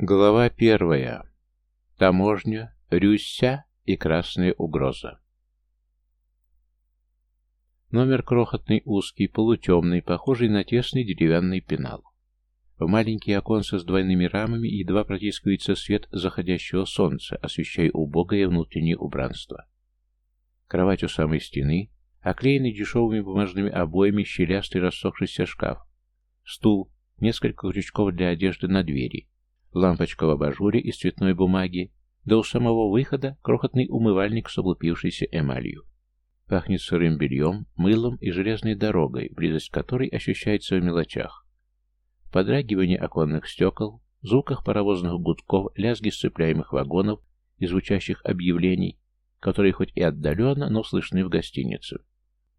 Глава первая. Таможня, Рюся и красная угроза. Номер крохотный, узкий, полутемный, похожий на тесный деревянный пенал. В маленькие оконца с двойными рамами едва протискивается свет заходящего солнца, освещая убогое внутреннее убранство. Кровать у самой стены, оклеенный дешевыми бумажными обоями щелястый рассохшийся шкаф, стул, несколько крючков для одежды на двери, лампочка в абажуре из цветной бумаги, да у самого выхода крохотный умывальник с облупившейся эмалью. Пахнет сырым бельем, мылом и железной дорогой, близость которой ощущается в мелочах. Подрагивание оконных стекол, звуках паровозных гудков, лязги сцепляемых вагонов и звучащих объявлений, которые хоть и отдаленно, но слышны в гостинице.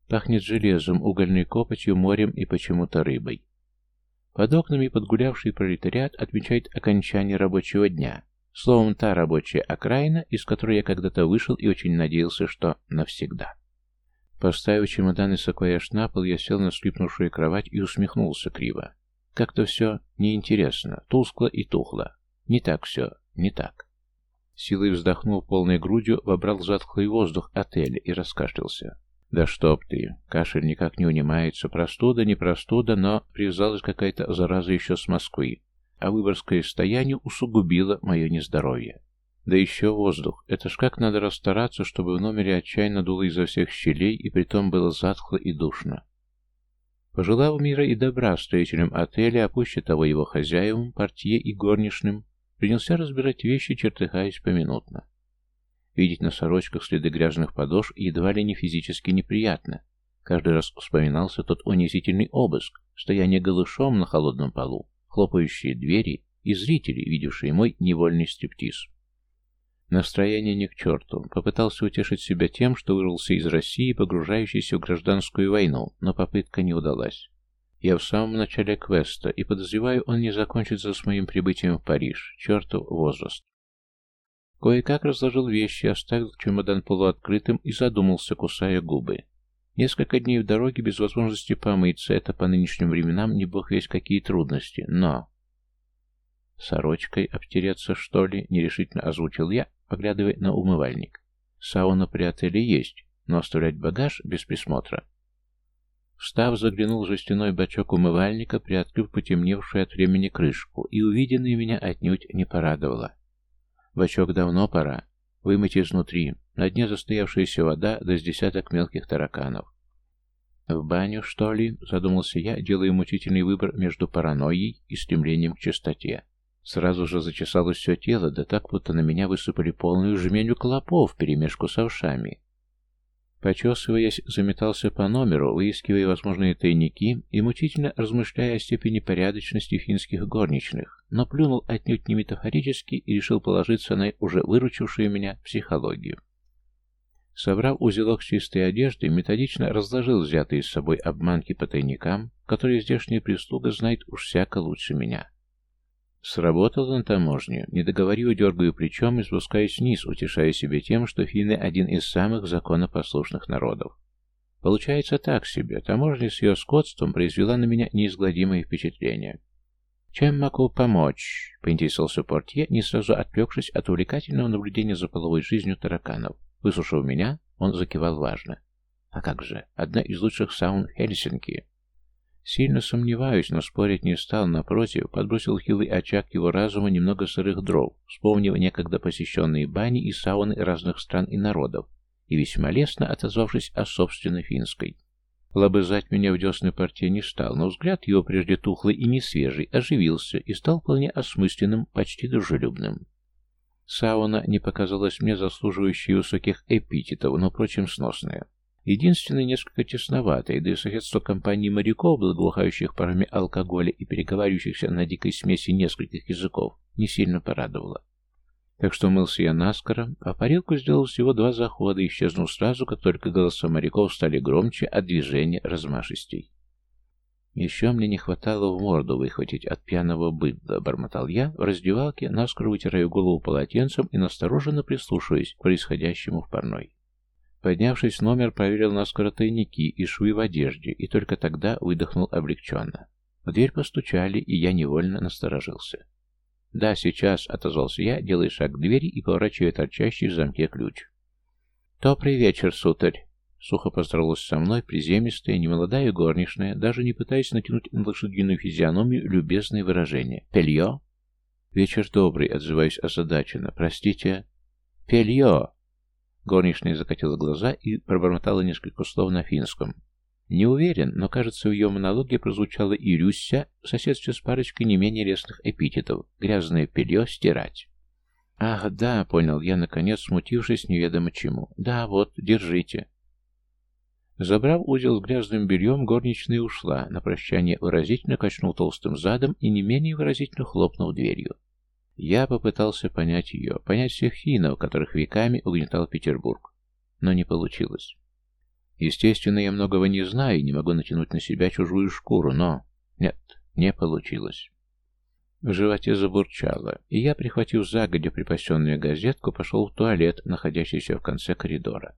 Пахнет железом, угольной копотью, морем и почему-то рыбой. Под окнами подгулявший пролетариат отмечает окончание рабочего дня. Словом, та рабочая окраина, из которой я когда-то вышел и очень надеялся, что навсегда. Поставив чемодан и саквояж на пол, я сел на скрипнувшую кровать и усмехнулся криво. Как-то все неинтересно, тускло и тухло. Не так все, не так. Силой вздохнул полной грудью, вобрал затхлый воздух отеля и раскашлялся. Да чтоб ты, кашель никак не унимается, простуда, не простуда, но привязалась какая-то зараза еще с Москвы, а выборское стояние усугубило мое нездоровье. Да еще воздух. Это ж как надо расстараться, чтобы в номере отчаянно дуло изо всех щелей, и притом было затхло и душно. Пожелав мира и добра строителям отеля, а пуще того его хозяевам, портье и горничным, принялся разбирать вещи, чертыхаясь поминутно. Видеть на сорочках следы грязных подошв едва ли не физически неприятно. Каждый раз вспоминался тот унизительный обыск, стояние голышом на холодном полу, хлопающие двери и зрители, видевшие мой невольный стриптиз. Настроение не к черту. Попытался утешить себя тем, что вырвался из России, погружающийся в гражданскую войну, но попытка не удалась. Я в самом начале квеста, и подозреваю, он не закончится с моим прибытием в Париж. Чертов возраст. Кое-как разложил вещи, оставил чемодан полуоткрытым и задумался, кусая губы. Несколько дней в дороге без возможности помыться, это по нынешним временам не бог весь какие трудности, но... «Сорочкой обтереться, что ли?» — нерешительно озвучил я, поглядывая на умывальник. «Сауна при отеле есть, но оставлять багаж без присмотра». Встав, заглянул в жестяной бачок умывальника, приоткрыв потемневшую от времени крышку, и увиденное меня отнюдь не порадовало. Бачок давно пора. Вымыть изнутри. На дне застоявшаяся вода, да с десяток мелких тараканов. «В баню, что ли?» — задумался я, делая мучительный выбор между паранойей и стремлением к чистоте. Сразу же зачесалось все тело, да так, будто на меня высыпали полную жменю клопов перемешку с овшами. Почесываясь, заметался по номеру, выискивая возможные тайники и мучительно размышляя о степени порядочности финских горничных, но плюнул отнюдь не метафорически и решил положиться на уже выручившую меня психологию. Собрав узелок чистой одежды, методично разложил взятые с собой обманки по тайникам, которые здешняя прислуга знает уж всяко лучше меня. Сработал на таможне. Не договорю, дергаю плечом и спускаюсь вниз, утешая себе тем, что финны один из самых законопослушных народов. Получается так себе. Таможня с ее скотством произвела на меня неизгладимое впечатление. «Чем могу помочь?» — поинтересовался портье, не сразу отвлекшись от увлекательного наблюдения за половой жизнью тараканов. Выслушав меня, он закивал важно. «А как же? Одна из лучших саун Хельсинки. Сильно сомневаюсь, но спорить не стал, напротив, подбросил хилый очаг его разума немного сырых дров, вспомнив некогда посещенные бани и сауны разных стран и народов, и весьма лестно отозвавшись о собственной финской. Лобызать меня в десны партии не стал, но взгляд его прежде тухлый и не свежий оживился и стал вполне осмысленным, почти дружелюбным. Сауна не показалась мне заслуживающей высоких эпитетов, но, впрочем, сносная. Единственное, несколько тесноватое, да и соседство компании моряков, благоухающих парами алкоголя и переговаривающихся на дикой смеси нескольких языков, не сильно порадовало. Так что мылся я наскоро, а парилку сделал всего два захода, исчезнув сразу, как только голоса моряков стали громче, а движения размашистей. Еще мне не хватало в морду выхватить от пьяного быдла, бормотал я в раздевалке, наскоро вытираю голову полотенцем и настороженно прислушиваясь к происходящему в парной. Поднявшись в номер, проверил наскоро тайники и швы в одежде, и только тогда выдохнул облегченно. В дверь постучали, и я невольно насторожился. «Да, сейчас», — отозвался я, делая шаг к двери и поворачивая торчащий в замке ключ. «Добрый вечер, сударь!» Сухо поздоровалась со мной приземистая, немолодая горничная, даже не пытаясь натянуть на лошадиную физиономию любезное выражение. «Пелье?» «Вечер добрый», — отзываюсь озадаченно. «Простите?» «Пелье!» Горничная закатила глаза и пробормотала несколько слов на финском. Не уверен, но, кажется, в ее монологе прозвучало и «рюся» в соседстве с парочкой не менее лестных эпитетов «грязное пелье стирать». «Ах, да», — понял я, наконец, смутившись неведомо чему. «Да, вот, держите». Забрав узел с грязным бельем, горничная ушла, на прощание выразительно качнул толстым задом и не менее выразительно хлопнул дверью. Я попытался понять ее, понять всех финнов, которых веками угнетал Петербург, но не получилось. Естественно, я многого не знаю и не могу натянуть на себя чужую шкуру, но... Нет, не получилось. В животе забурчало, и я, прихватив загодя припасенную газетку, пошел в туалет, находящийся в конце коридора.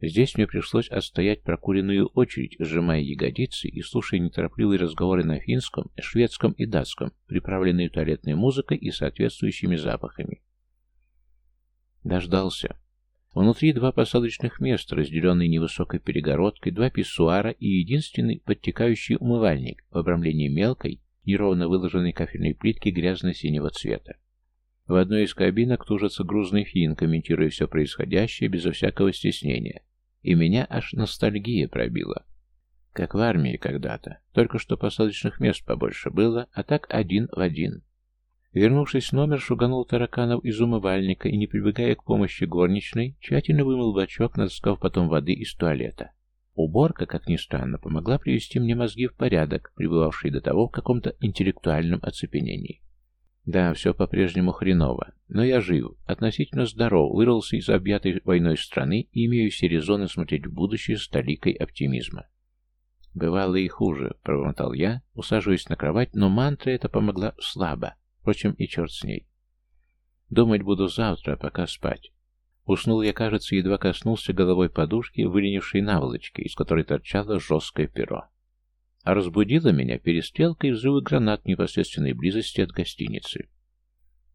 Здесь мне пришлось отстоять прокуренную очередь, сжимая ягодицы и слушая неторопливые разговоры на финском, шведском и датском, приправленные туалетной музыкой и соответствующими запахами. Дождался. Внутри два посадочных места, разделенные невысокой перегородкой, два писсуара и единственный подтекающий умывальник в обрамлении мелкой, неровно выложенной кафельной плитки грязно-синего цвета. В одной из кабинок тужится грузный фин, комментируя все происходящее безо всякого стеснения. И меня аж ностальгия пробила. Как в армии когда-то. Только что посадочных мест побольше было, а так один в один. Вернувшись в номер, шуганул тараканов из умывальника и, не прибегая к помощи горничной, тщательно вымыл бачок, натаскав потом воды из туалета. Уборка, как ни странно, помогла привести мне мозги в порядок, пребывавшие до того в каком-то интеллектуальном оцепенении. Да, все по-прежнему хреново, но я жив, относительно здоров, вырвался из объятой войной страны и имею все резоны смотреть в будущее с толикой оптимизма. «Бывало и хуже», — пробормотал я, усаживаясь на кровать, но мантра эта помогла слабо. Впрочем, и черт с ней. Думать буду завтра, пока спать. Уснул я, кажется, едва коснулся головой подушки, выленившей наволочки, из которой торчало жесткое перо. А разбудила меня перестрелка и взрывы гранат в непосредственной близости от гостиницы.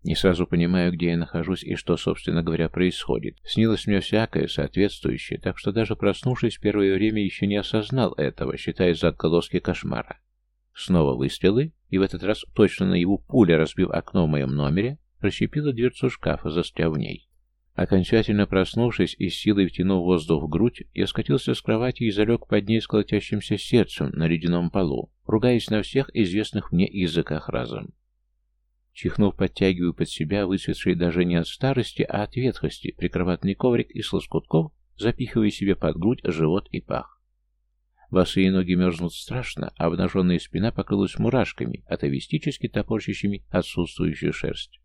Не сразу понимаю, где я нахожусь и что, собственно говоря, происходит. Снилось мне всякое соответствующее, так что даже проснувшись первое время еще не осознал этого, считая за отголоски кошмара. Снова выстрелы, и в этот раз точно на его пуля, разбив окно в моем номере, расщепила дверцу шкафа, застряв в ней. Окончательно проснувшись и с силой втянув воздух в грудь, я скатился с кровати и залег под ней с колотящимся сердцем на ледяном полу, ругаясь на всех известных мне языках разом. Чихнув, подтягиваю под себя выцветший даже не от старости, а от ветхости прикроватный коврик из лоскутков, запихивая себе под грудь живот и пах. Босые ноги мерзнут страшно, а обнаженная спина покрылась мурашками, атовистически топорщащими отсутствующую шерсть.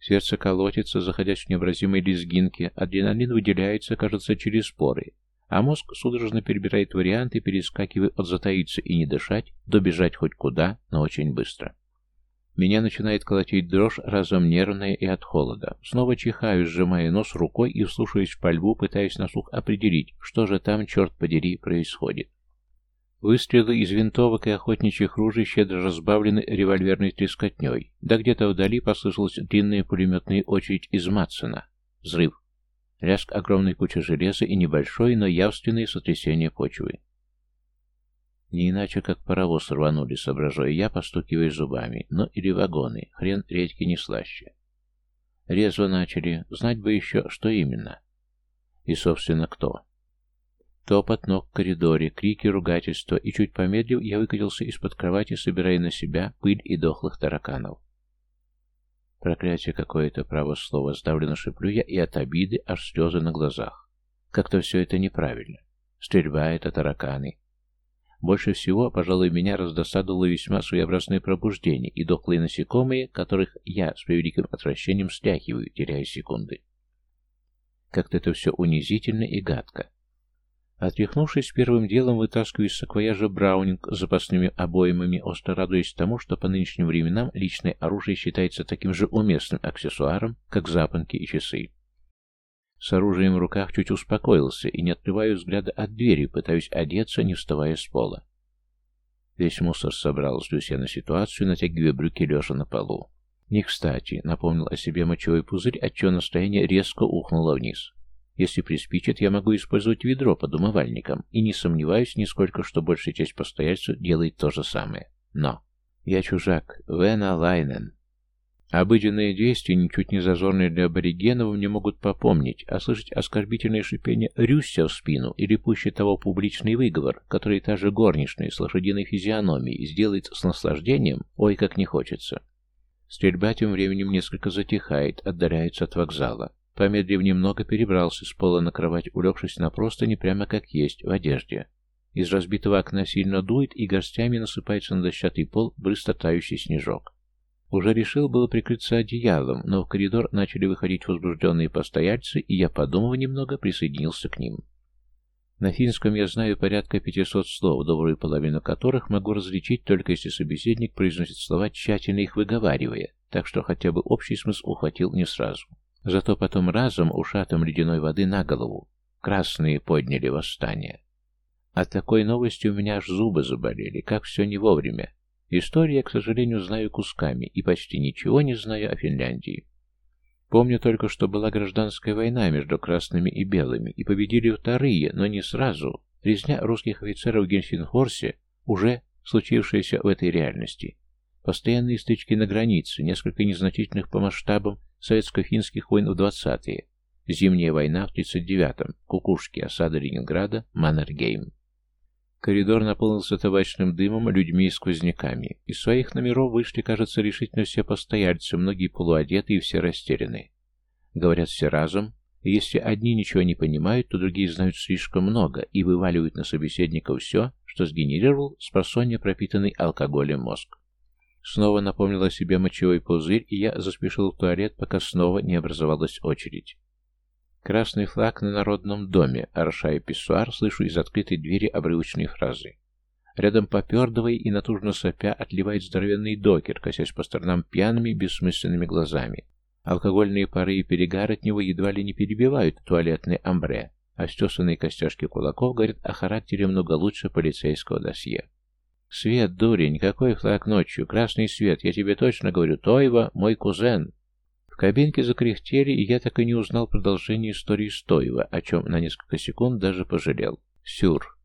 Сердце колотится, заходясь в необразимой лезгинке, адреналин выделяется, кажется, через поры, а мозг судорожно перебирает варианты, перескакивая от затаиться и не дышать, до бежать хоть куда, но очень быстро. Меня начинает колотить дрожь, разом нервная и от холода. Снова чихаю, сжимая нос рукой и вслушиваясь в пальбу, пытаясь на слух определить, что же там, черт подери, происходит. Выстрелы из винтовок и охотничьих ружей щедро разбавлены револьверной трескотней. Да где-то вдали послышалась длинная пулеметная очередь из Матсона. Взрыв. Лязг огромной кучи железа и небольшое, но явственное сотрясение почвы. Не иначе, как паровоз рванули, соображаю я, постукивая зубами. Ну или вагоны, хрен редьки не слаще. Резво начали, знать бы еще, что именно. И, собственно, кто. Топот ног в коридоре, крики, ругательства, и чуть помедлив, я выкатился из-под кровати, собирая на себя пыль и дохлых тараканов. Проклятие какое-то, право слово, сдавленно шиплю я, и от обиды аж слезы на глазах. Как-то все это неправильно. Стрельба — это тараканы, больше всего, пожалуй, меня раздосадовало весьма своеобразное пробуждение и дохлые насекомые, которых я с превеликим отвращением стряхиваю, теряя секунды. Как-то это все унизительно и гадко. Отряхнувшись, первым делом вытаскиваю из саквояжа браунинг с запасными обоймами, остро радуясь тому, что по нынешним временам личное оружие считается таким же уместным аксессуаром, как запонки и часы. С оружием в руках чуть успокоился и не отрываю взгляда от двери, пытаюсь одеться, не вставая с пола. Весь мусор собрал, злюсь я на ситуацию, натягивая брюки лежа на полу. Не кстати, напомнил о себе мочевой пузырь, отчего настроение резко ухнуло вниз. Если приспичит, я могу использовать ведро под умывальником, и не сомневаюсь нисколько, что большая часть постояльцев делает то же самое. Но я чужак, Вена Лайнен. Обыденные действия, ничуть не зазорные для аборигенов, мне могут попомнить, а слышать оскорбительное шипение «рюся» в спину или пуще того публичный выговор, который та же горничная с лошадиной физиономией сделает с наслаждением, ой, как не хочется. Стрельба тем временем несколько затихает, отдаляется от вокзала. Помедлив немного, перебрался с пола на кровать, улегшись на простыни прямо как есть, в одежде. Из разбитого окна сильно дует, и горстями насыпается на дощатый пол быстротающий снежок. Уже решил было прикрыться одеялом, но в коридор начали выходить возбужденные постояльцы, и я, подумав немного, присоединился к ним. На финском я знаю порядка 500 слов, добрую половину которых могу различить только если собеседник произносит слова, тщательно их выговаривая, так что хотя бы общий смысл ухватил не сразу. Зато потом разом ушатом ледяной воды на голову. Красные подняли восстание. От такой новости у меня аж зубы заболели, как все не вовремя. Историю я, к сожалению, знаю кусками и почти ничего не знаю о Финляндии. Помню только, что была гражданская война между красными и белыми, и победили вторые, но не сразу. Резня русских офицеров в Гельсингфорсе уже случившаяся в этой реальности. Постоянные стычки на границе, несколько незначительных по масштабам советско-финских войн в 20-е. Зимняя война в 39-м, Кукушки, осада Ленинграда, Маннергейм. Коридор наполнился табачным дымом, людьми и сквозняками. Из своих номеров вышли, кажется, решительно все постояльцы, многие полуодеты и все растеряны. Говорят все разом, и если одни ничего не понимают, то другие знают слишком много и вываливают на собеседника все, что сгенерировал спросонья пропитанный алкоголем мозг. Снова напомнил о себе мочевой пузырь, и я заспешил в туалет, пока снова не образовалась очередь. Красный флаг на Народном доме, орошая писсуар, слышу из открытой двери обрывочные фразы. Рядом попердывая и натужно сопя отливает здоровенный докер, косясь по сторонам пьяными, бессмысленными глазами. Алкогольные пары и перегар от него едва ли не перебивают туалетный амбре, а стесанные костяшки кулаков говорят о характере много лучше полицейского досье. «Свет, дурень, какой флаг ночью? Красный свет, я тебе точно говорю, Тойва, мой кузен!» кабинке закряхтели, и я так и не узнал продолжение истории Стоева, о чем на несколько секунд даже пожалел. Сюр.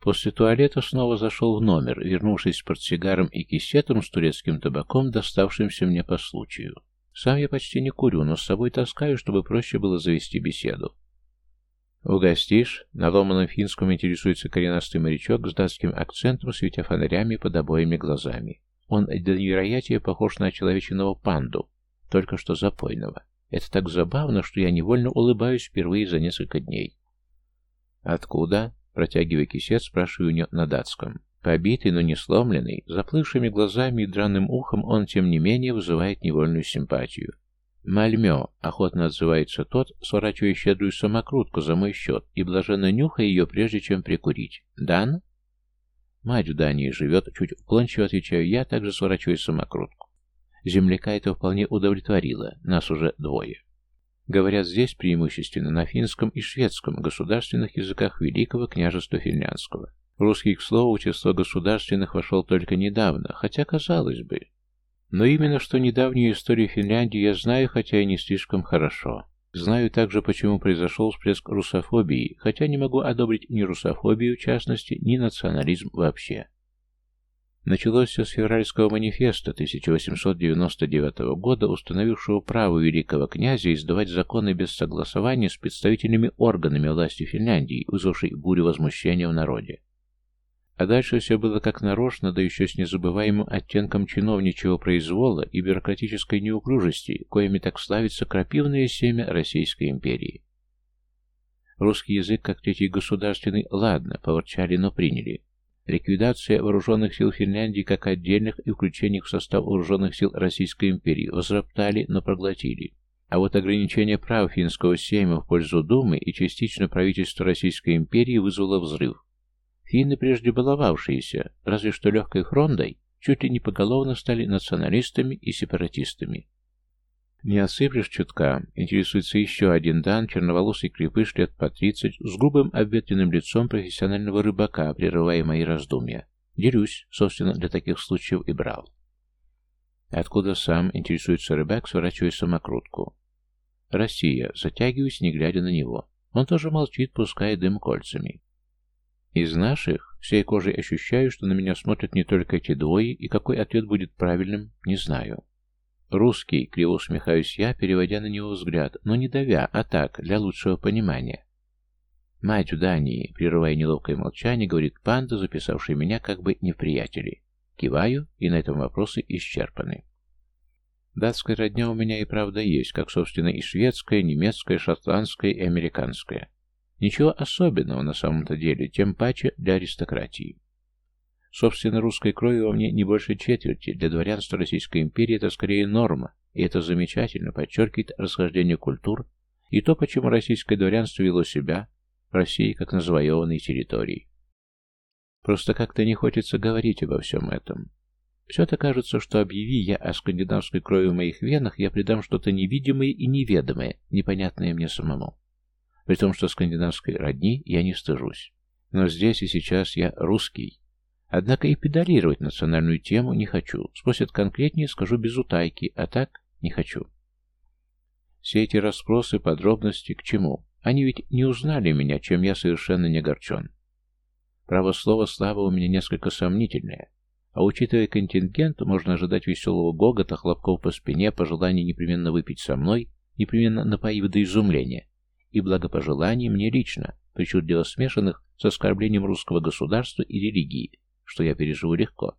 После туалета снова зашел в номер, вернувшись с портсигаром и кисетом с турецким табаком, доставшимся мне по случаю. Сам я почти не курю, но с собой таскаю, чтобы проще было завести беседу. «Угостишь?» — на ломаном финском интересуется коренастый морячок с датским акцентом, светя фонарями под обоими глазами. Он до невероятия похож на человечиного панду, только что запойного. Это так забавно, что я невольно улыбаюсь впервые за несколько дней. «Откуда?» — протягивая кисет, спрашиваю у нее на датском. Побитый, но не сломленный, заплывшими глазами и драным ухом, он, тем не менее, вызывает невольную симпатию. «Мальмё», — охотно отзывается тот, сворачивая щедрую самокрутку за мой счет и блаженно нюхая ее, прежде чем прикурить. «Дан?» «Мать в Дании живет», — чуть уклончиво отвечаю я, также сворачивая самокрутку. Земляка это вполне удовлетворило, нас уже двое. Говорят здесь преимущественно на финском и шведском государственных языках Великого княжества Финляндского. Русский, к слову, число государственных вошел только недавно, хотя казалось бы. Но именно что недавнюю историю Финляндии я знаю, хотя и не слишком хорошо. Знаю также, почему произошел всплеск русофобии, хотя не могу одобрить ни русофобию в частности, ни национализм вообще. Началось все с февральского манифеста 1899 года, установившего право великого князя издавать законы без согласования с представительными органами власти Финляндии, вызвавшей бурю возмущения в народе. А дальше все было как нарочно, да еще с незабываемым оттенком чиновничьего произвола и бюрократической неуклюжести, коими так славится крапивное семя Российской империи. Русский язык, как третий государственный, ладно, поворчали, но приняли. Ликвидация вооруженных сил Финляндии как отдельных и включение в состав вооруженных сил Российской империи возроптали, но проглотили. А вот ограничение прав финского сейма в пользу Думы и частично правительства Российской империи вызвало взрыв. Финны, прежде баловавшиеся, разве что легкой фрондой, чуть ли не поголовно стали националистами и сепаратистами. Не осыплешь чутка, интересуется еще один дан, черноволосый крепыш лет по тридцать, с грубым обветренным лицом профессионального рыбака, прерывая мои раздумья. Делюсь, собственно, для таких случаев и брал. Откуда сам интересуется рыбак, сворачивая самокрутку? Россия. Затягиваюсь, не глядя на него. Он тоже молчит, пуская дым кольцами. Из наших всей кожей ощущаю, что на меня смотрят не только эти двое, и какой ответ будет правильным, не знаю. Русский, криво усмехаюсь я, переводя на него взгляд, но не давя, а так, для лучшего понимания. Мать в Дании, прерывая неловкое молчание, говорит панда, записавший меня как бы не в приятели. Киваю, и на этом вопросы исчерпаны. Датская родня у меня и правда есть, как, собственно, и шведская, немецкая, шотландская и американская. Ничего особенного на самом-то деле, тем паче для аристократии. Собственно, русской крови во мне не больше четверти, для дворянства Российской империи это скорее норма, и это замечательно подчеркивает расхождение культур и то, почему российское дворянство вело себя в России как на завоеванной территории. Просто как-то не хочется говорить обо всем этом. Все-то кажется, что объяви я о скандинавской крови в моих венах, я придам что-то невидимое и неведомое, непонятное мне самому. При том, что скандинавской родни я не стыжусь. Но здесь и сейчас я русский. Однако и педалировать национальную тему не хочу. Спросят конкретнее, скажу без утайки, а так не хочу. Все эти расспросы, подробности к чему? Они ведь не узнали меня, чем я совершенно не огорчен. Право слова слава у меня несколько сомнительное. А учитывая контингент, можно ожидать веселого гогота, хлопков по спине, пожелания непременно выпить со мной, непременно напоив до изумления, и благопожеланий мне лично, причудливо смешанных с оскорблением русского государства и религии, что я переживу легко,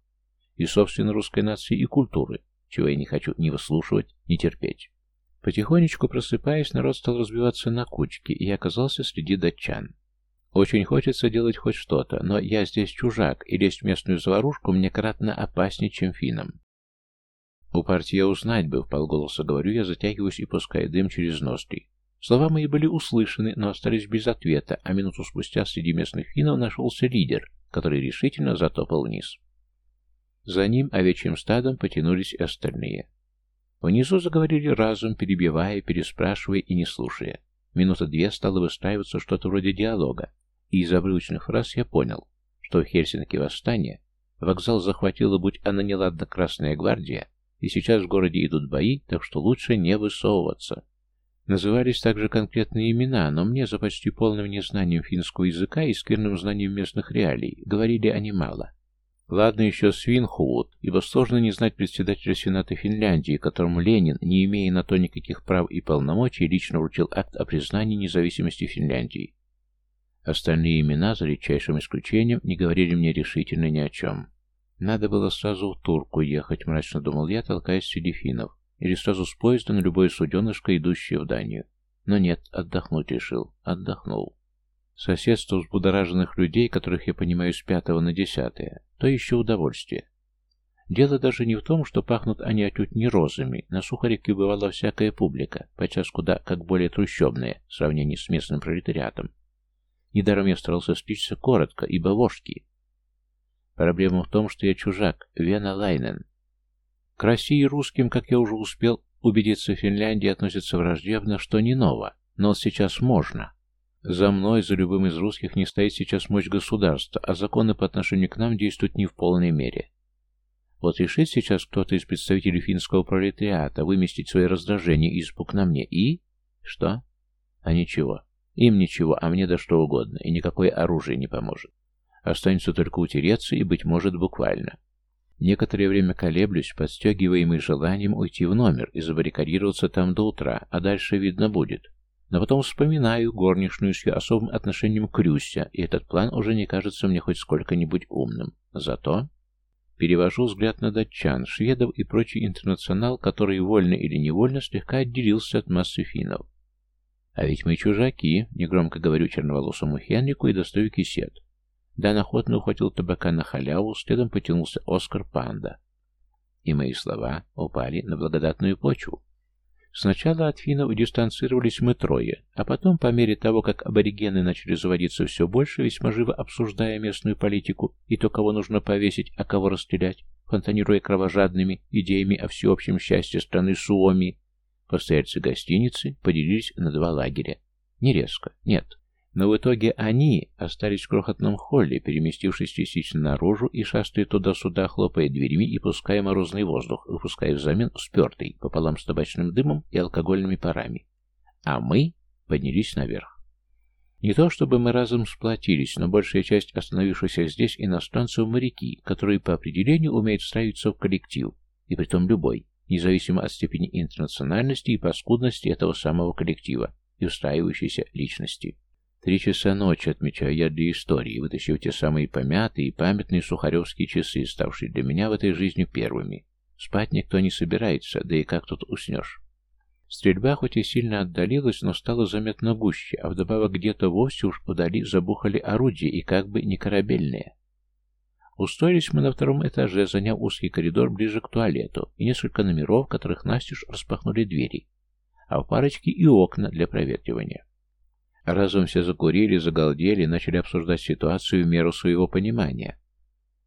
и собственно русской нации и культуры, чего я не хочу ни выслушивать, ни терпеть. Потихонечку просыпаясь, народ стал разбиваться на кучки, и я оказался среди датчан. Очень хочется делать хоть что-то, но я здесь чужак, и лезть в местную заварушку мне кратно опаснее, чем финнам. У партии узнать бы, вполголоса говорю я, затягиваюсь и пускаю дым через ноздри. Слова мои были услышаны, но остались без ответа, а минуту спустя среди местных финнов нашелся лидер, который решительно затопал вниз. За ним овечьим стадом потянулись остальные. Внизу заговорили разом, перебивая, переспрашивая и не слушая. Минута две стало выстраиваться что-то вроде диалога, и из обрывочных фраз я понял, что в Хельсинки восстание, вокзал захватила, будь она неладна, Красная Гвардия, и сейчас в городе идут бои, так что лучше не высовываться. Назывались также конкретные имена, но мне за почти полным незнанием финского языка и скверным знанием местных реалий говорили они мало. Ладно еще Свинхуут, ибо сложно не знать председателя Сената Финляндии, которому Ленин, не имея на то никаких прав и полномочий, лично вручил акт о признании независимости Финляндии. Остальные имена, за редчайшим исключением, не говорили мне решительно ни о чем. Надо было сразу в Турку ехать, мрачно думал я, толкаясь среди финнов, или сразу с поезда на любое суденышко, идущее в Данию. Но нет, отдохнуть решил. Отдохнул. Соседство взбудораженных людей, которых я понимаю с пятого на десятое, то еще удовольствие. Дело даже не в том, что пахнут они отнюдь не розами. На Сухаревке бывала всякая публика, подчас куда как более трущобная в сравнении с местным пролетариатом. Недаром я старался стричься коротко, ибо вошки. Проблема в том, что я чужак, Вена Лайнен. К России русским, как я уже успел убедиться, в Финляндии относятся враждебно, что не ново, но сейчас можно. За мной, за любым из русских, не стоит сейчас мощь государства, а законы по отношению к нам действуют не в полной мере. Вот решит сейчас кто-то из представителей финского пролетариата выместить свое раздражение и испуг на мне, и... Что? А ничего. Им ничего, а мне да что угодно, и никакое оружие не поможет. Останется только утереться и, быть может, буквально. Некоторое время колеблюсь, подстегиваемый желанием уйти в номер и забаррикадироваться там до утра, а дальше видно будет. Но потом вспоминаю горничную с ее особым отношением к Рюся, и этот план уже не кажется мне хоть сколько-нибудь умным. Зато перевожу взгляд на датчан, шведов и прочий интернационал, который вольно или невольно слегка отделился от массы финнов. А ведь мы чужаки, негромко говорю черноволосому Хенрику и достаю кисет. Дан охотно ухватил табака на халяву, следом потянулся Оскар Панда. И мои слова упали на благодатную почву. Сначала от финнов дистанцировались мы трое, а потом, по мере того, как аборигены начали заводиться все больше, весьма живо обсуждая местную политику и то, кого нужно повесить, а кого расстрелять, фонтанируя кровожадными идеями о всеобщем счастье страны Суоми, Постояльцы гостиницы поделились на два лагеря. Не резко, нет. Но в итоге они остались в крохотном холле, переместившись частично наружу и шастая туда-сюда, хлопая дверьми и пуская морозный воздух, выпуская взамен спертый, пополам с табачным дымом и алкогольными парами. А мы поднялись наверх. Не то чтобы мы разом сплотились, но большая часть остановившихся здесь иностранцев моряки, которые по определению умеют встраиваться в коллектив, и притом любой, независимо от степени интернациональности и паскудности этого самого коллектива и устраивающейся личности. Три часа ночи, отмечаю я для истории, вытащив те самые помятые и памятные сухаревские часы, ставшие для меня в этой жизни первыми. Спать никто не собирается, да и как тут уснешь? Стрельба хоть и сильно отдалилась, но стала заметно гуще, а вдобавок где-то вовсе уж подали забухали орудия и как бы не корабельные. Устроились мы на втором этаже, заняв узкий коридор ближе к туалету и несколько номеров, которых настежь распахнули двери, а в парочке и окна для проветривания. Разом все закурили, загалдели, начали обсуждать ситуацию в меру своего понимания.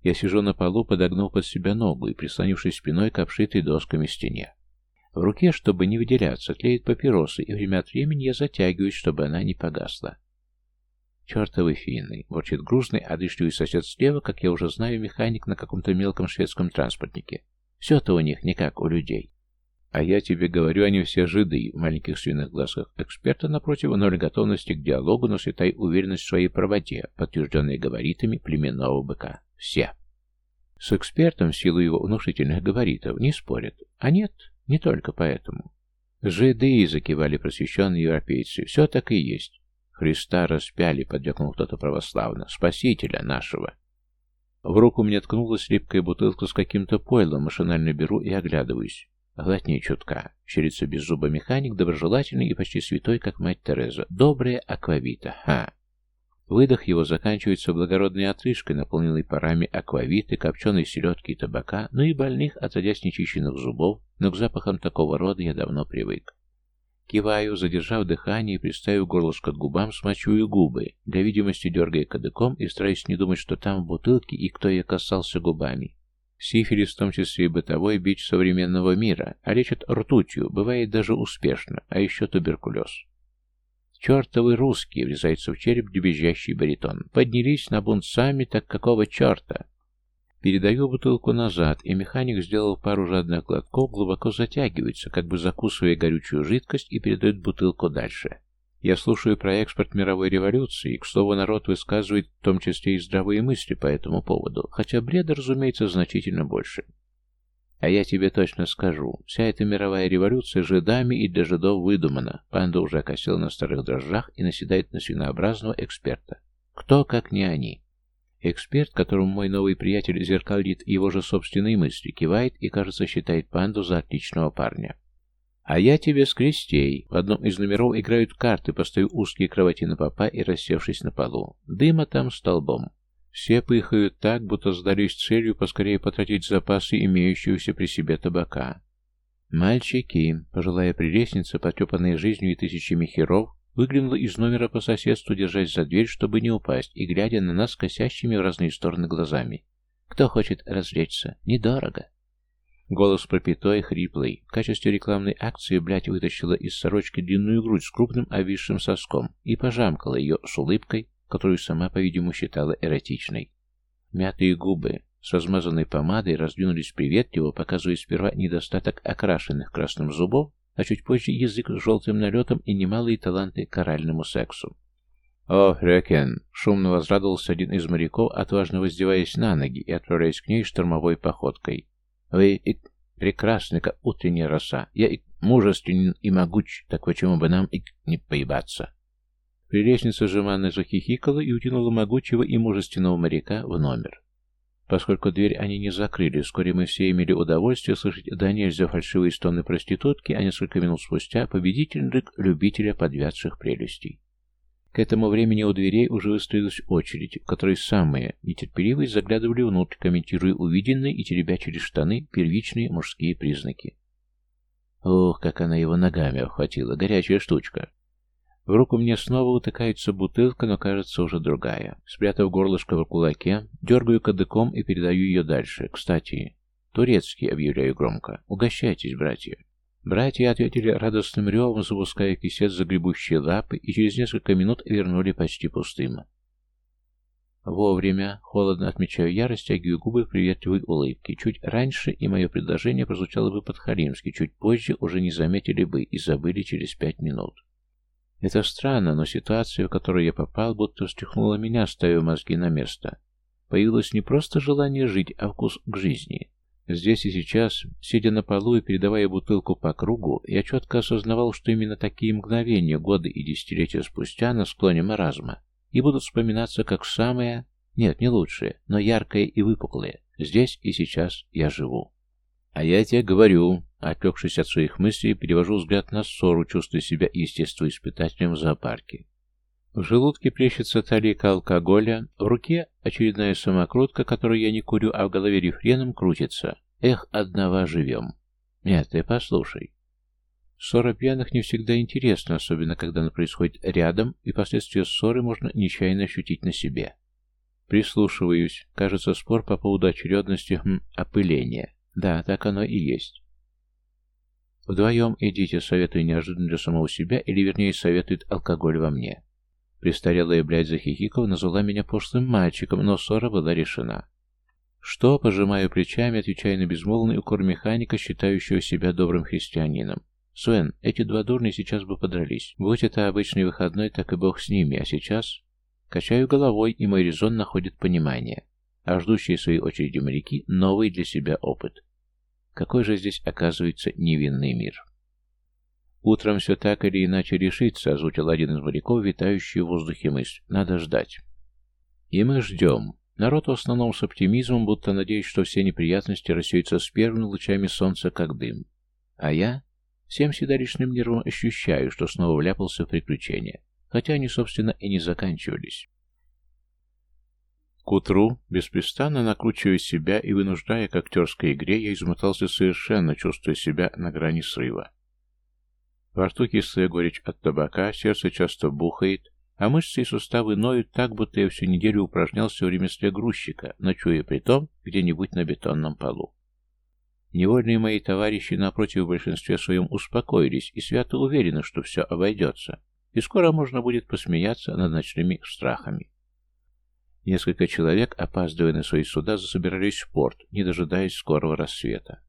Я сижу на полу, подогнув под себя ногу и прислонившись спиной к обшитой досками стене. В руке, чтобы не выделяться, тлеют папиросы, и время от времени я затягиваюсь, чтобы она не погасла. «Чертовы финны!» — ворчит грустный, одышливый сосед слева, как я уже знаю, механик на каком-то мелком шведском транспортнике. Все-то у них не как у людей. А я тебе говорю, они все жиды, в маленьких свиных глазках эксперта, напротив, ноль готовности к диалогу, но святая уверенность в своей правоте, подтвержденной габаритами племенного быка. Все. С экспертом, в силу его внушительных габаритов, не спорят. А нет, не только поэтому. Жиды, закивали просвещенные европейцы, все так и есть. Христа распяли, подвекнул кто-то православно, спасителя нашего. В руку мне ткнулась липкая бутылка с каким-то пойлом, машинально беру и оглядываюсь. Глотни чутка. Щерится беззубый механик, доброжелательный и почти святой, как мать Тереза. Добрая аквавита. Ха! Выдох его заканчивается благородной отрыжкой, наполненной парами аквавиты, копченой селедки и табака, ну и больных, отродясь нечищенных зубов, но к запахам такого рода я давно привык. Киваю, задержав дыхание приставив горлышко к губам, смачиваю губы, для видимости дергая кадыком и стараясь не думать, что там в бутылке и кто я касался губами. Сифилис, в том числе и бытовой бич современного мира, а лечат ртутью, бывает даже успешно, а еще туберкулез. Чертовы русские, врезается в череп дребезжащий баритон. Поднялись на бунт сами, так какого черта? Передаю бутылку назад, и механик, сделал пару жадных глотков, глубоко затягивается, как бы закусывая горючую жидкость, и передает бутылку дальше. Я слушаю про экспорт мировой революции, и, к слову, народ высказывает в том числе и здравые мысли по этому поводу, хотя бреда, разумеется, значительно больше. А я тебе точно скажу, вся эта мировая революция жидами и для жидов выдумана. Панда уже окосила на старых дрожжах и наседает на свинообразного эксперта. Кто, как не они? Эксперт, которому мой новый приятель зеркалит его же собственные мысли, кивает и, кажется, считает панду за отличного парня. А я тебе с крестей. В одном из номеров играют карты, поставив узкие кровати на попа и рассевшись на полу. Дыма там столбом. Все пыхают так, будто сдались целью поскорее потратить запасы имеющегося при себе табака. Мальчики, пожилая прелестница, потрепанная жизнью и тысячами херов, выглянула из номера по соседству, держась за дверь, чтобы не упасть, и глядя на нас косящими в разные стороны глазами. Кто хочет развлечься? Недорого. Голос пропитой, хриплый. В качестве рекламной акции, блядь, вытащила из сорочки длинную грудь с крупным обвисшим соском и пожамкала ее с улыбкой, которую сама, по-видимому, считала эротичной. Мятые губы с размазанной помадой раздвинулись приветливо, показывая сперва недостаток окрашенных красным зубов, а чуть позже язык с желтым налетом и немалые таланты к оральному сексу. «О, Фрекен!» — шумно возрадовался один из моряков, отважно воздеваясь на ноги и отправляясь к ней штормовой походкой. Вы и прекрасны, как утренняя роса. Я и мужественен и могуч, так почему бы нам и не поебаться?» Прелестница жеманно захихикала и утянула могучего и мужественного моряка в номер. Поскольку дверь они не закрыли, вскоре мы все имели удовольствие слышать да нельзя фальшивые стоны проститутки, а несколько минут спустя победительный рык любителя подвядших прелестей. К этому времени у дверей уже выстроилась очередь, в которой самые нетерпеливые заглядывали внутрь, комментируя увиденные и теребя через штаны первичные мужские признаки. Ох, как она его ногами охватила, горячая штучка. В руку мне снова утыкается бутылка, но кажется уже другая. Спрятав горлышко в кулаке, дергаю кадыком и передаю ее дальше. Кстати, турецкий, объявляю громко. Угощайтесь, братья. Братья ответили радостным ревом, запуская кисет за гребущие лапы, и через несколько минут вернули почти пустым. Вовремя, холодно отмечаю я, растягиваю губы в приветливой улыбке. Чуть раньше и мое предложение прозвучало бы подхалимски, чуть позже уже не заметили бы и забыли через пять минут. Это странно, но ситуация, в которую я попал, будто встряхнула меня, ставя мозги на место. Появилось не просто желание жить, а вкус к жизни. Здесь и сейчас, сидя на полу и передавая бутылку по кругу, я четко осознавал, что именно такие мгновения, годы и десятилетия спустя на склоне маразма и будут вспоминаться как самое, нет, не лучшее, но яркое и выпуклое. Здесь и сейчас я живу. А я тебе говорю, отвлекшись от своих мыслей, перевожу взгляд на ссору, чувствуя себя естествоиспытателем в зоопарке. В желудке плещется талика алкоголя, в руке очередная самокрутка, которую я не курю, а в голове рефреном крутится. Эх, одного живем. Нет, ты послушай. Ссора пьяных не всегда интересна, особенно когда она происходит рядом, и последствия ссоры можно нечаянно ощутить на себе. Прислушиваюсь. Кажется, спор по поводу очередности хм, опыления. Да, так оно и есть. Вдвоем идите, советую неожиданно для самого себя, или вернее советует алкоголь во мне. Престарелая блядь захихикова назвала меня пошлым мальчиком, но ссора была решена. Что, пожимаю плечами, отвечая на безмолвный укор механика, считающего себя добрым христианином. Свен, эти два дурни сейчас бы подрались. Будь это обычный выходной, так и бог с ними, а сейчас... Качаю головой, и мой резон находит понимание. А ждущие своей очереди моряки — новый для себя опыт. Какой же здесь оказывается невинный мир? Утром все так или иначе решится, озвучил один из моряков, витающий в воздухе мысль. Надо ждать. И мы ждем. Народ в основном с оптимизмом, будто надеясь, что все неприятности рассеются с первыми лучами солнца, как дым. А я всем седалищным нервом ощущаю, что снова вляпался в приключения, хотя они, собственно, и не заканчивались. К утру, беспрестанно накручивая себя и вынуждая к актерской игре, я измотался совершенно, чувствуя себя на грани срыва. Во рту кислая горечь от табака, сердце часто бухает, а мышцы и суставы ноют так, будто я всю неделю упражнялся в ремесле грузчика, ночуя при том где-нибудь на бетонном полу. Невольные мои товарищи, напротив, в большинстве своем успокоились и свято уверены, что все обойдется, и скоро можно будет посмеяться над ночными страхами. Несколько человек, опаздывая на свои суда, засобирались в порт, не дожидаясь скорого рассвета.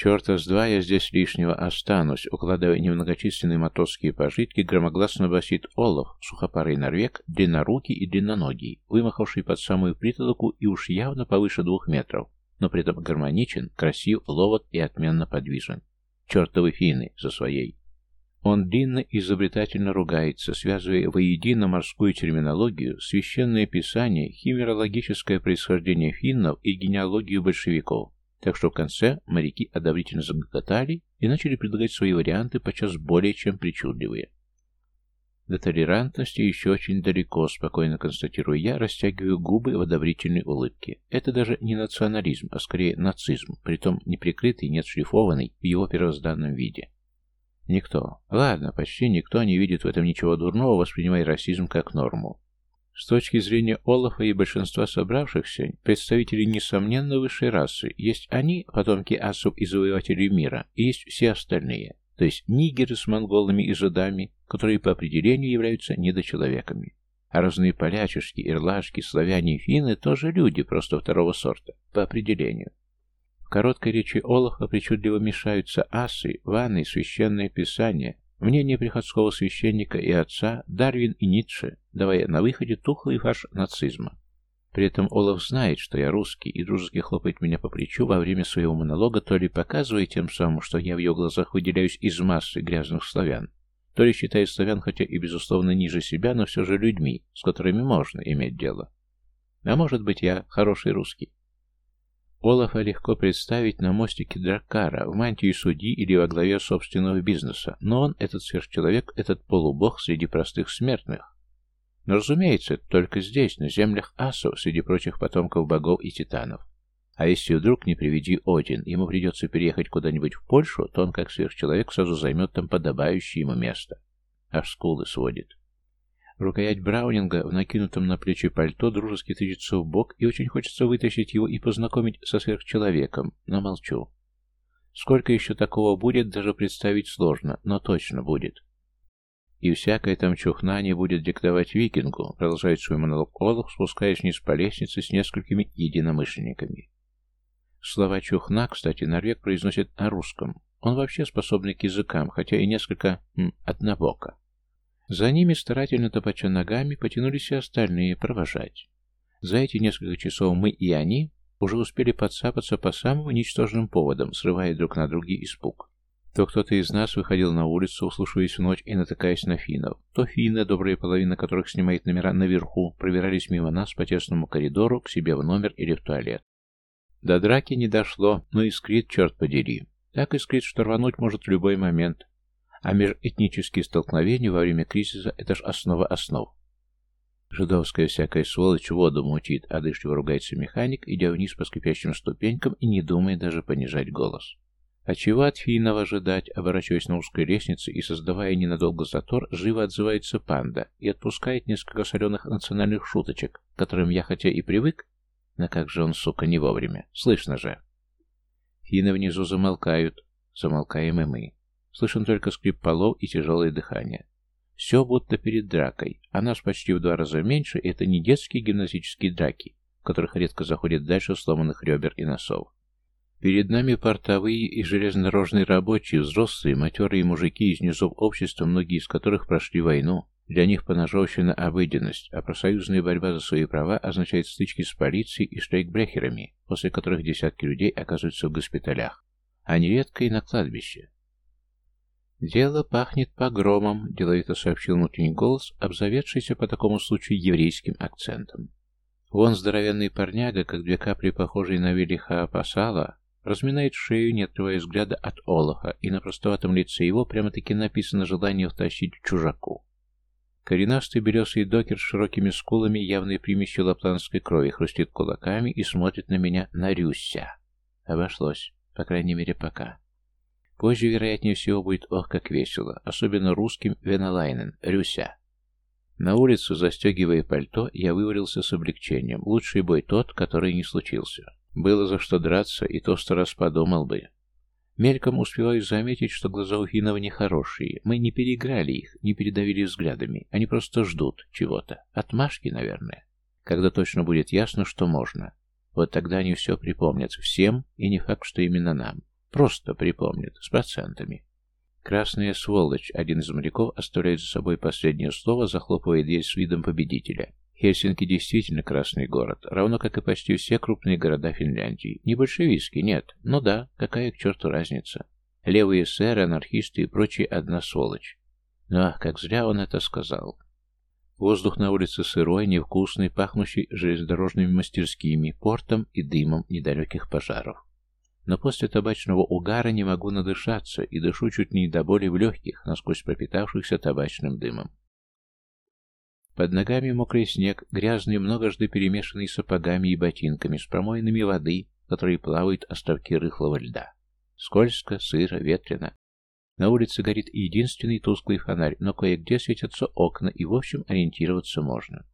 «Черта с два я здесь лишнего останусь», укладывая немногочисленные матросские пожитки, громогласно басит Олаф, сухопарый норвег, длиннорукий и длинноногий, вымахавший под самую притолоку и уж явно повыше двух метров, но при этом гармоничен, красив, ловок и отменно подвижен. Чертовы финны за своей. Он длинно и изобретательно ругается, связывая воедино морскую терминологию, священное писание, химерологическое происхождение финнов и генеалогию большевиков. Так что в конце моряки одобрительно загоготали и начали предлагать свои варианты, подчас более чем причудливые. До толерантности еще очень далеко, спокойно констатирую я, растягиваю губы в одобрительной улыбке. Это даже не национализм, а скорее нацизм, притом неприкрытый, не отшлифованный в его первозданном виде. Никто, ладно, почти никто не видит в этом ничего дурного, воспринимая расизм как норму. С точки зрения Олафа и большинства собравшихся, представители несомненно высшей расы, есть они, потомки асов и завоевателей мира, и есть все остальные, то есть нигеры с монголами и жидами, которые по определению являются недочеловеками. А разные полячишки, ирлашки, славяне и финны тоже люди, просто второго сорта, по определению. В короткой речи Олафа причудливо мешаются асы, ванны, священное писание, Мнение приходского священника и отца, Дарвин и Ницше, давая на выходе тухлый фарш нацизма. При этом Олаф знает, что я русский, и дружески хлопает меня по плечу во время своего монолога, то ли показывая тем самым, что я в ее глазах выделяюсь из массы грязных славян, то ли считает славян, хотя и безусловно ниже себя, но все же людьми, с которыми можно иметь дело. А может быть, я хороший русский. Олафа легко представить на мостике Драккара, в мантии судьи или во главе собственного бизнеса, но он, этот сверхчеловек, этот полубог среди простых смертных. Но, разумеется, только здесь, на землях асов, среди прочих потомков богов и титанов. А если вдруг, не приведи Один, ему придется переехать куда-нибудь в Польшу, то он, как сверхчеловек, сразу займет там подобающее ему место. Аж скулы сводит. Рукоять Браунинга в накинутом на плечи пальто дружески тычется в бок, и очень хочется вытащить его и познакомить со сверхчеловеком, но молчу. Сколько еще такого будет, даже представить сложно, но точно будет. И всякая там чухна не будет диктовать викингу, продолжает свой монолог Олаф, спускаясь вниз по лестнице с несколькими единомышленниками. Слова чухна, кстати, Норвег произносит на русском. Он вообще способный к языкам, хотя и несколько м, однобоко. За ними, старательно топача ногами, потянулись и остальные провожать. За эти несколько часов мы и они уже успели подцапаться по самым ничтожным поводам, срывая друг на друге испуг. То кто-то из нас выходил на улицу, услушиваясь в ночь и натыкаясь на финнов, то финны, добрая половина которых снимает номера наверху, пробирались мимо нас по тесному коридору к себе в номер или в туалет. До драки не дошло, но искрит, черт подери. Так искрит, что рвануть может в любой момент. А межэтнические столкновения во время кризиса – это ж основа основ. Жидовская всякая сволочь воду мутит, а дышливо ругается механик, идя вниз по скрипящим ступенькам и не думая даже понижать голос. А чего от Финова ожидать, оборачиваясь на узкой лестнице и создавая ненадолго затор, живо отзывается панда и отпускает несколько соленых национальных шуточек, к которым я хотя и привык, но как же он, сука, не вовремя. Слышно же. Финны внизу замолкают. Замолкаем и мы. Слышен только скрип полов и тяжелое дыхание. Все будто перед дракой, а нас почти в два раза меньше, и это не детские гимнастические драки, в которых редко заходят дальше сломанных ребер и носов. Перед нами портовые и железнодорожные рабочие, взрослые, матерые мужики из низов общества, многие из которых прошли войну. Для них поножовщина – обыденность, а профсоюзная борьба за свои права означает стычки с полицией и штрейкбрехерами, после которых десятки людей оказываются в госпиталях, а нередко и на кладбище. «Дело пахнет погромом», — деловито сообщил внутренний голос, обзаведшийся по такому случаю еврейским акцентом. Вон здоровенный парняга, как две капли, похожие на велиха Пасала, разминает шею, не отрывая взгляда от Олаха, и на простоватом лице его прямо-таки написано желание втащить чужаку. Коренастый белесый докер с широкими скулами, явной примесью лапландской крови, хрустит кулаками и смотрит на меня на Рюся. Обошлось, по крайней мере, пока. Позже, вероятнее всего, будет ох как весело, особенно русским Венолайнен, Рюся. На улицу, застегивая пальто, я вывалился с облегчением. Лучший бой тот, который не случился. Было за что драться, и то сто раз подумал бы. Мельком успеваю заметить, что глаза у Финова нехорошие. Мы не переиграли их, не передавили взглядами. Они просто ждут чего-то. Отмашки, наверное. Когда точно будет ясно, что можно. Вот тогда они все припомнят всем, и не факт, что именно нам. Просто припомнит, с процентами. Красная сволочь, один из моряков оставляет за собой последнее слово, захлопывая дверь с видом победителя. Хельсинки действительно красный город, равно как и почти все крупные города Финляндии. Не большевистский, нет. Ну да, какая к черту разница. Левые сэры, анархисты и прочие одна сволочь. Ну ах, как зря он это сказал. Воздух на улице сырой, невкусный, пахнущий железнодорожными мастерскими, портом и дымом недалеких пожаров но после табачного угара не могу надышаться и дышу чуть не до боли в легких, насквозь пропитавшихся табачным дымом. Под ногами мокрый снег, грязный, многожды перемешанный сапогами и ботинками, с промоинами воды, в которой плавают островки рыхлого льда. Скользко, сыро, ветрено. На улице горит единственный тусклый фонарь, но кое-где светятся окна, и, в общем, ориентироваться можно.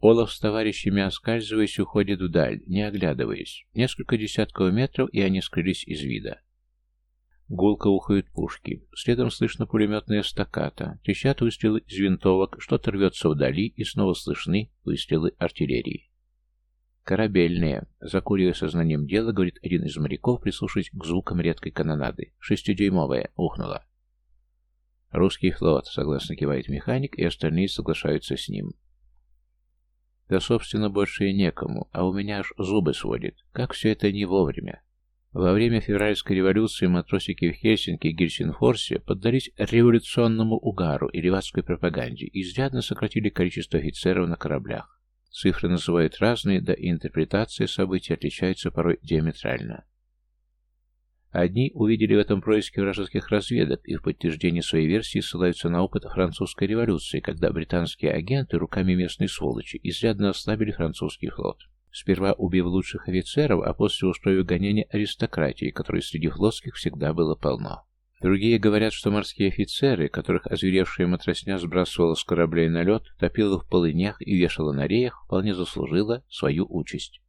Олаф с товарищами, оскальзываясь, уходит вдаль, не оглядываясь. Несколько десятков метров, и они скрылись из вида. Гулко ухают пушки. Следом слышно пулеметная стаката. Трещат выстрелы из винтовок, что-то рвется вдали, и снова слышны выстрелы артиллерии. «Корабельные», — закуривая сознанием дела, говорит один из моряков, прислушиваясь к звукам редкой канонады. «Шестидюймовая», — ухнула. «Русский флот», — согласно кивает механик, и остальные соглашаются с ним. Да, собственно, больше и некому, а у меня аж зубы сводит. Как все это не вовремя. Во время февральской революции матросики в Хельсинки и Гельсинфорсе поддались революционному угару и левацкой пропаганде и изрядно сократили количество офицеров на кораблях. Цифры называют разные, да и интерпретация событий отличается порой диаметрально. Одни увидели в этом происке вражеских разведок и в подтверждение своей версии ссылаются на опыт французской революции, когда британские агенты руками местной сволочи изрядно ослабили французский флот. Сперва убив лучших офицеров, а после устроив гонение аристократии, которой среди флотских всегда было полно. Другие говорят, что морские офицеры, которых озверевшая матросня сбрасывала с кораблей на лед, топила в полынях и вешала на реях, вполне заслужила свою участь.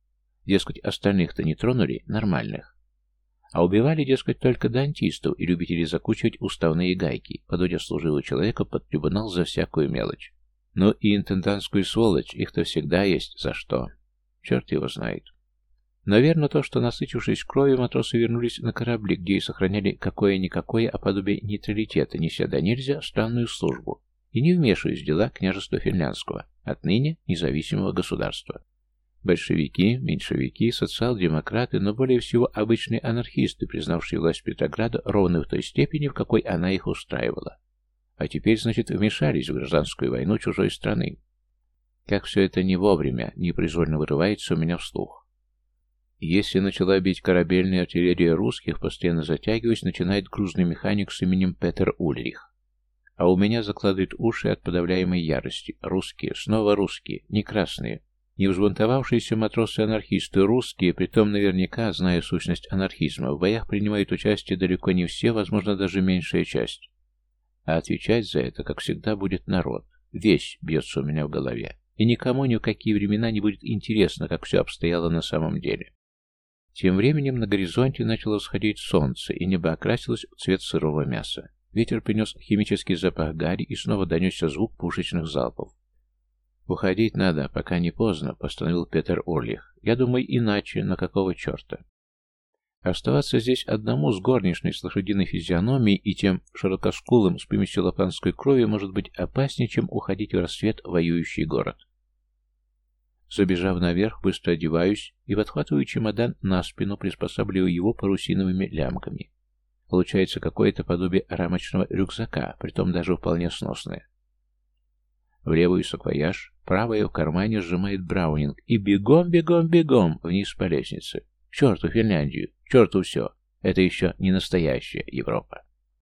Дескать, остальных-то не тронули, нормальных. А убивали, дескать, только дантистов и любителей закучивать уставные гайки, подводя служивого человека под трибунал за всякую мелочь. Ну и интендантскую сволочь, их-то всегда есть за что. Черт его знает. Наверное, то, что, насытившись кровью, матросы вернулись на корабли, где и сохраняли какое-никакое оподобие нейтралитета, неся до нельзя странную службу, и не вмешиваясь в дела княжества финляндского, отныне независимого государства. Большевики, меньшевики, социал-демократы, но более всего обычные анархисты, признавшие власть Петрограда ровно в той степени, в какой она их устраивала. А теперь, значит, вмешались в гражданскую войну чужой страны. Как все это не вовремя, непроизвольно вырывается у меня вслух. Если начала бить корабельная артиллерия русских, постоянно затягиваясь, начинает грузный механик с именем Петер Ульрих. А у меня закладывает уши от подавляемой ярости. Русские, снова русские, не красные. Не взбунтовавшиеся матросы-анархисты, русские, притом наверняка, зная сущность анархизма, в боях принимают участие далеко не все, возможно, даже меньшая часть. А отвечать за это, как всегда, будет народ. Весь бьется у меня в голове. И никому ни в какие времена не будет интересно, как все обстояло на самом деле. Тем временем на горизонте начало всходить солнце, и небо окрасилось в цвет сырого мяса. Ветер принес химический запах гари, и снова донесся звук пушечных залпов. «Уходить надо, пока не поздно», — постановил Петер Орлих. «Я думаю, иначе, на какого черта?» Оставаться здесь одному с горничной с лошадиной физиономией и тем широкоскулым с примесью лопанской крови может быть опаснее, чем уходить в рассвет воюющий город. Забежав наверх, быстро одеваюсь и подхватываю чемодан на спину, приспосабливаю его парусиновыми лямками. Получается какое-то подобие рамочного рюкзака, притом даже вполне сносное. В левую саквояж, правая в кармане сжимает Браунинг и бегом, бегом, бегом вниз по лестнице. К черту Финляндию, к черту все. Это еще не настоящая Европа.